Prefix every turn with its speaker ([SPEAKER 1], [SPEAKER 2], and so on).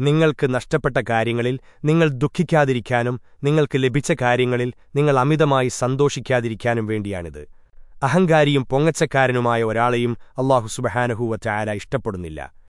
[SPEAKER 1] നിങ്ങൾക്ക് നഷ്ടപ്പെട്ട കാര്യങ്ങളിൽ നിങ്ങൾ ദുഃഖിക്കാതിരിക്കാനും നിങ്ങൾക്ക് ലഭിച്ച കാര്യങ്ങളിൽ നിങ്ങൾ അമിതമായി സന്തോഷിക്കാതിരിക്കാനും വേണ്ടിയാണിത്. അഹങ്കാരിയും പൊങ്ങച്ചക്കാരനുമായ ഒരാളെയും അള്ളാഹു സുബഹാനഹൂവറ്റ ആല ഇഷ്ടപ്പെടുന്നില്ല.